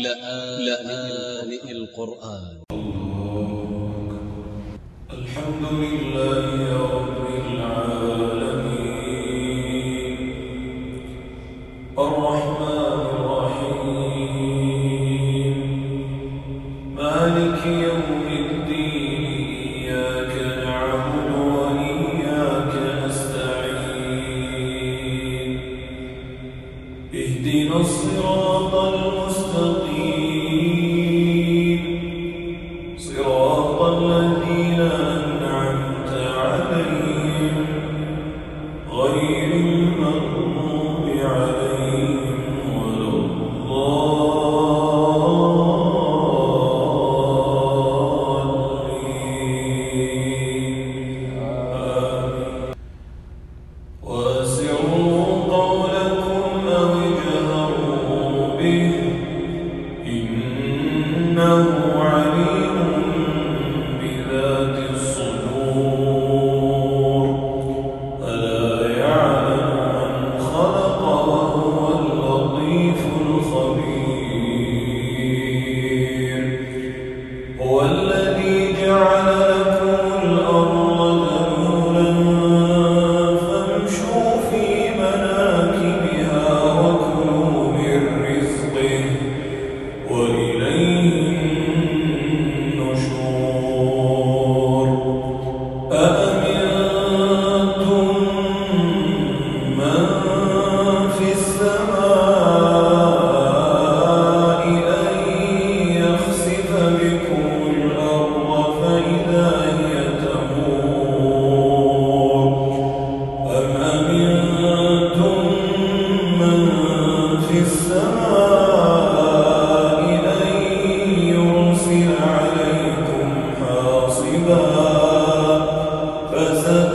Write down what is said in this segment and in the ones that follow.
لآن القرآن. الحمد لله رب العالمين الرحمن الرحيم مالك يوم الدين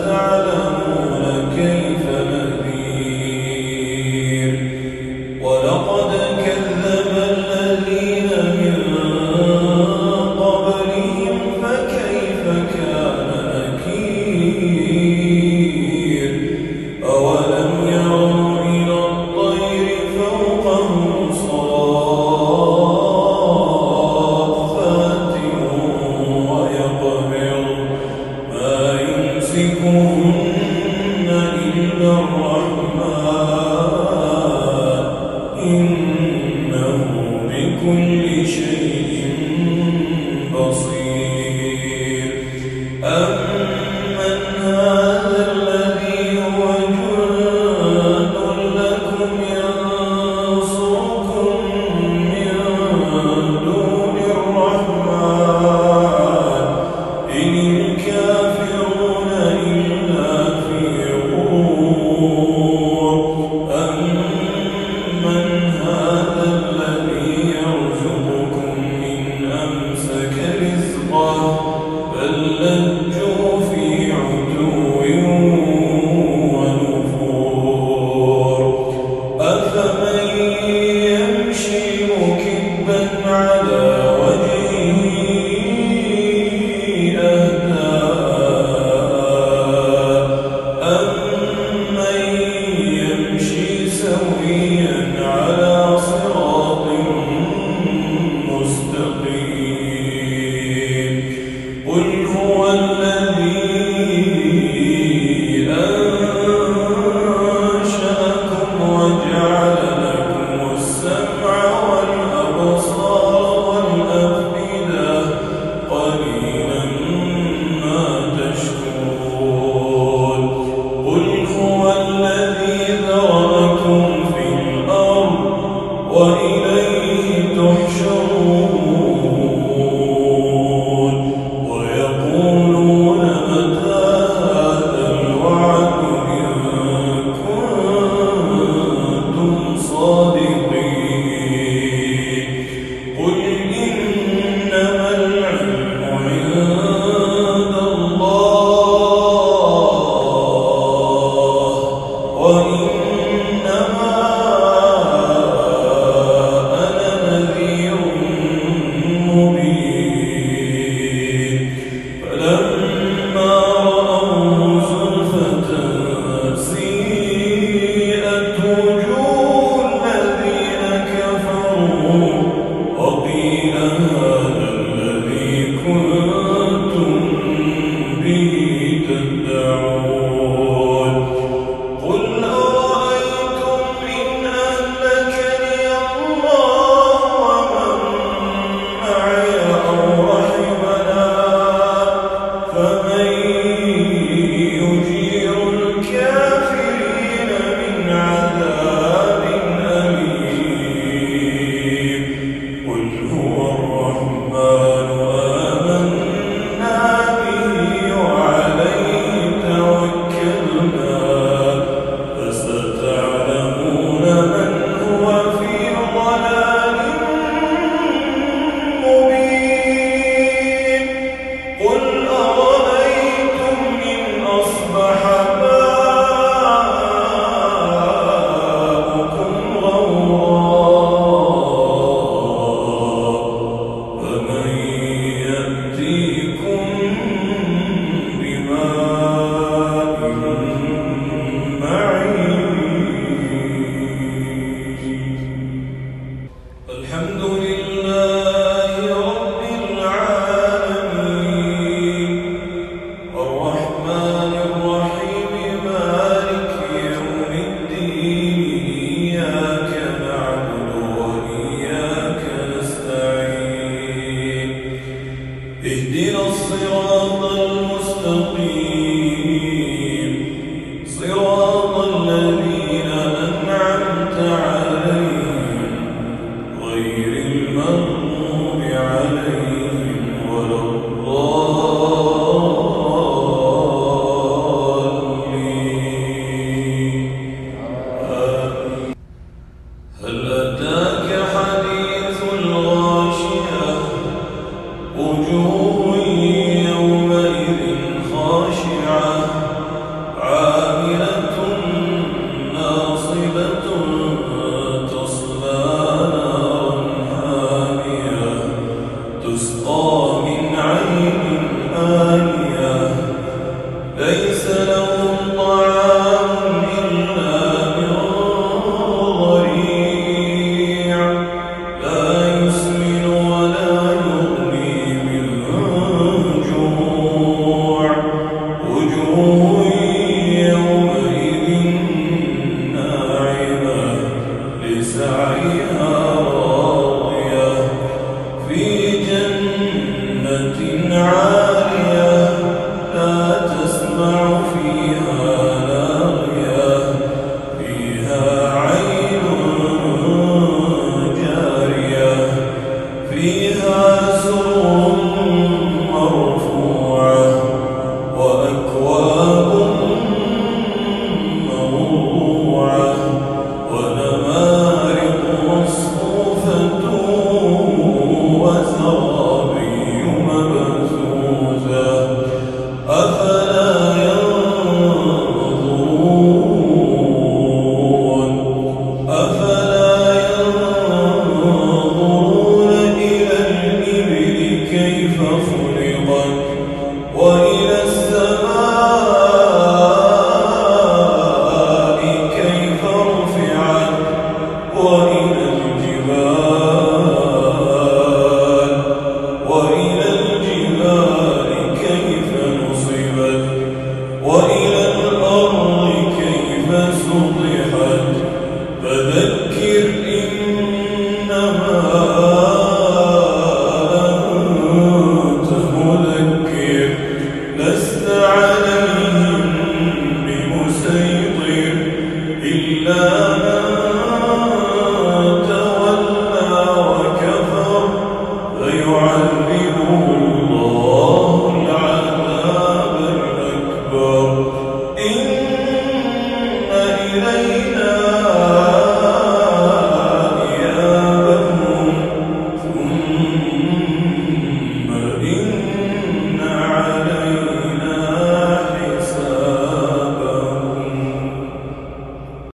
تعلم بكل شيء بصير اللہ دم شو قدیم اللہ فيها